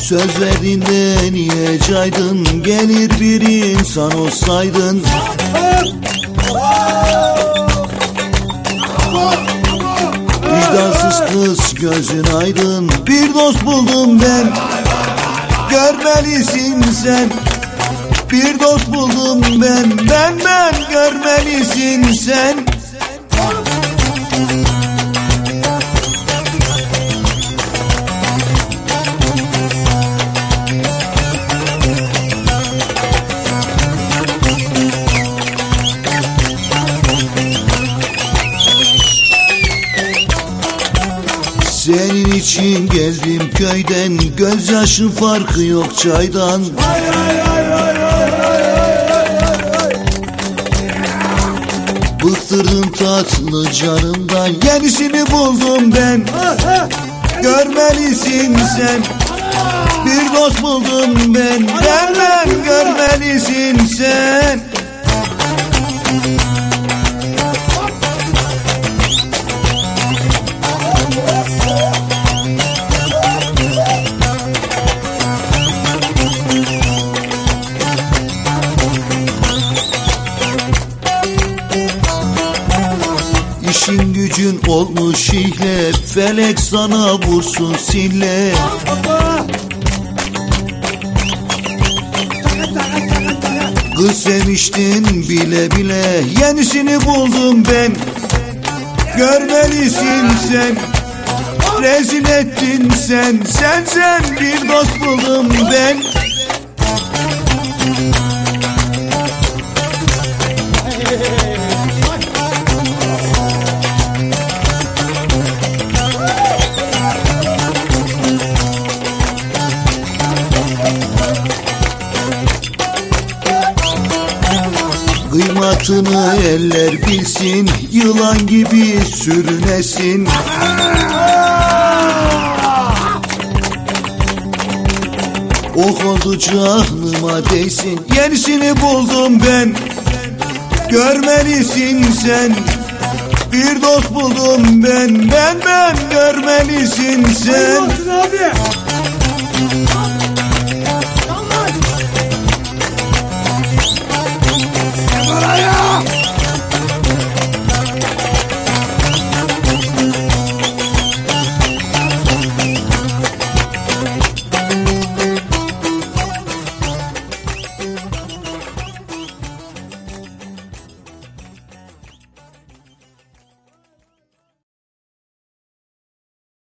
Sözlerinden niye caydın? Gelir bir insan olsaydın. Vicdansız kız gözün aydın. Bir dost buldum ben. Görmelisin sen. Bir dost buldum ben Ben ben görmelisin sen için geldim köyden. Gözyaşı farkı yok çaydan. Bıktırdım tatlı canımdan. Yenisini buldum ben. Görmelisin sen. Bir dost buldum ben. Ben ben İşin gücün olmuş ihle Felek sana vursun sille. Kız sevmiştin bile bile Yenisini buldum ben. Görmelisin sen Rezil ettin sen. Sen sen bir dost buldum ben Kıymatını eller bilsin Yılan gibi sürünesin. Ok oldu canıma değsin Yenisini buldum ben. Görmelisin sen Bir dost buldum ben. Ben ben görmelisin sen. Olsun abi.